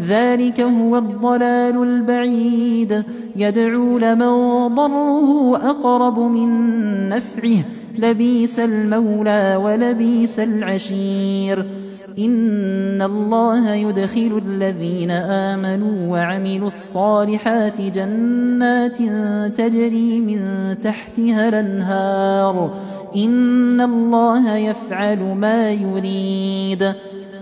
ذلك هو الضلال البعيد. يدعو لمن ضره أقرب من نفعه. لبيس المولى ولبيس العشير. إن الله يدخل الذين آمنوا وعملوا الصالحات جنات تجري من تحتها الأنهار. إن الله يفعل ما يريد.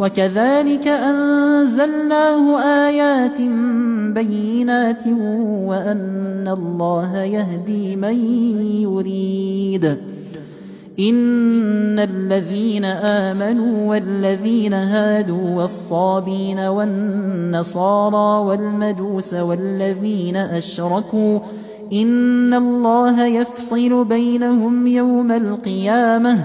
وكذلك أنزلناه آيات بينات وأن الله يهدي من يريد. إن الذين آمنوا والذين هادوا والصابين والنصارى والمجوس والذين أشركوا إن الله يفصل بينهم يوم القيامة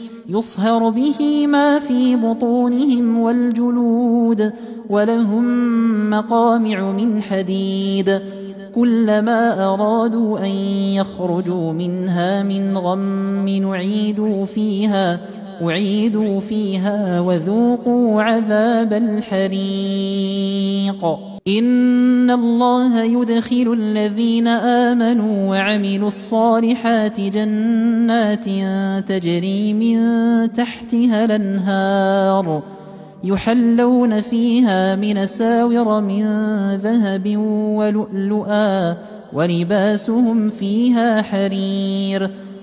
يصهر به ما في بطونهم والجلود ولهم مقامع من حديد كلما أرادوا أن يخرجوا منها من غم نعيدوا فيها أعيدوا فيها وذوقوا عذاب الحريق. إن الله يدخل الذين آمنوا وعملوا الصالحات جنات تجري من تحتها الأنهار يحلون فيها من ساور من ذهب ولؤلؤا ولباسهم فيها حرير.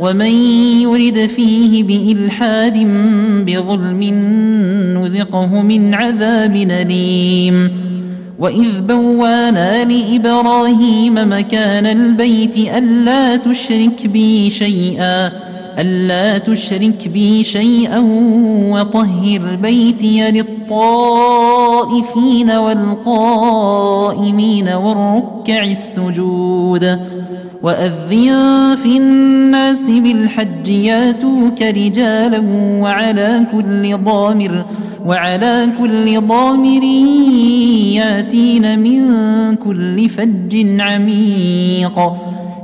ومن يرد فيه بإلحاد بظلم نذقه من عذاب أليم. وإذ بوانا لإبراهيم مكان البيت ألا تشرك بي شيئا. ألا تشرك بي شيئا وطهر بيتي للطائفين والقائمين والركع السجود وأذن في الناس بالحج ياتوك رجالا وعلى كل ضامر وعلى كل ضامر ياتين من كل فج عميق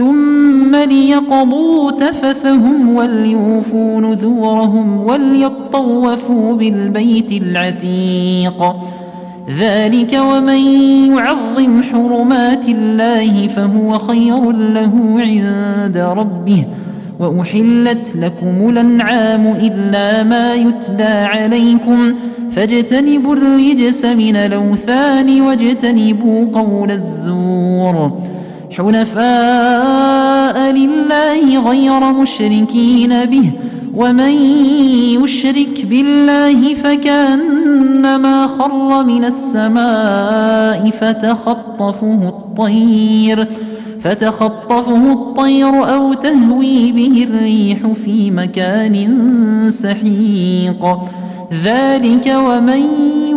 ثم ليقضوا تفثهم وليوفوا نذورهم وليطوفوا بالبيت العتيق. ذلك ومن يعظم حرمات الله فهو خير له عند ربه. وأحلت لكم الأنعام إلا ما يتلى عليكم. فاجتنبوا الرجس من الأوثان واجتنبوا قول الزور. حنفاء لله غير مشركين به ومن يشرك بالله فكأنما خر من السماء فتخطفه الطير فتخطفه الطير أو تهوي به الريح في مكان سحيق. ذلك ومن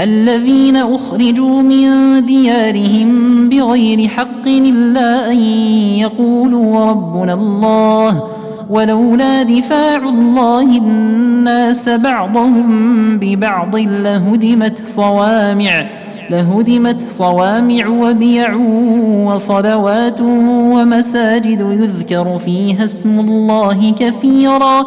الذين أخرجوا من ديارهم بغير حق إلا أن يقولوا ربنا الله ولولا دفاع الله الناس بعضهم ببعض لهدمت صوامع لهدمت صوامع وبيع وصلوات ومساجد يذكر فيها اسم الله كثيرا.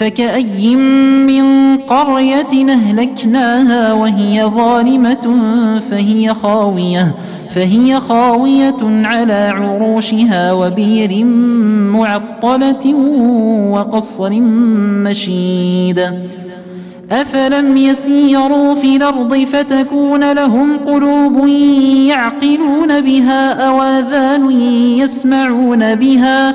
فكأي من قرية أهلكناها وهي ظالمة فهي خاوية فهي خاوية على عروشها وبير معطلة وقصر مشيد. أفلم يسيروا في الأرض فتكون لهم قلوب يعقلون بها أواذان يسمعون بها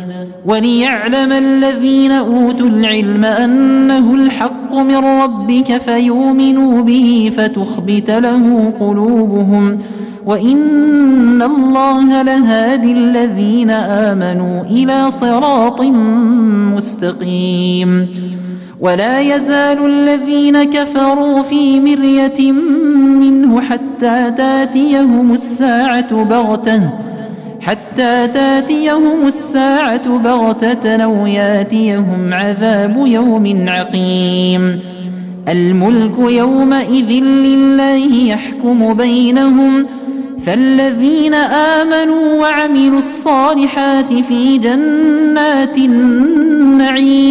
وليعلم الذين أوتوا العلم أنه الحق من ربك فيؤمنوا به فتخبت له قلوبهم وإن الله لهادي الذين آمنوا إلى صراط مستقيم ولا يزال الذين كفروا في مرية منه حتى تاتيهم الساعة بغته حتى تاتيهم الساعة بغتة أو ياتيهم عذاب يوم عقيم. الملك يومئذ لله يحكم بينهم. فالذين آمنوا وعملوا الصالحات في جنات النعيم.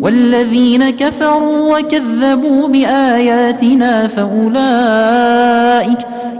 والذين كفروا وكذبوا بآياتنا فأولئك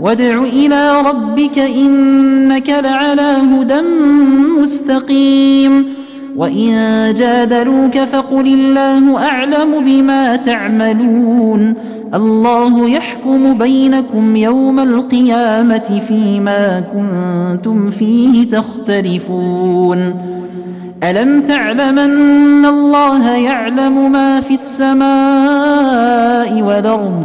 وادع إلى ربك إنك لعلى هدى مستقيم. وإن جادلوك فقل الله أعلم بما تعملون. الله يحكم بينكم يوم القيامة فيما كنتم فيه تختلفون. ألم تعلمن الله يعلم ما في السماء والأرض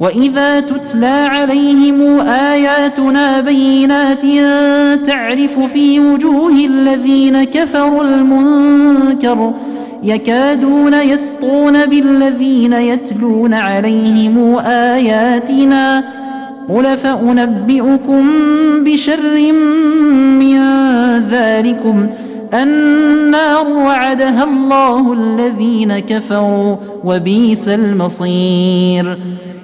وإذا تتلى عليهم آياتنا بينات تعرف في وجوه الذين كفروا المنكر يكادون يسطون بالذين يتلون عليهم آياتنا قل فأنبئكم بشر من ذلكم النار وعدها الله الذين كفروا وبيس المصير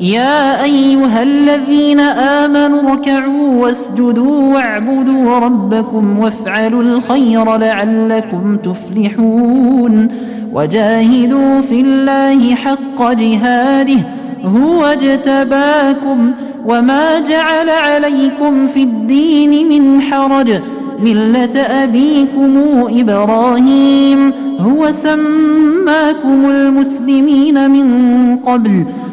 يا أيها الذين آمنوا اركعوا واسجدوا واعبدوا ربكم وافعلوا الخير لعلكم تفلحون وجاهدوا في الله حق جهاده هو اجتباكم وما جعل عليكم في الدين من حرج ملة أبيكم إبراهيم هو سماكم المسلمين من قبل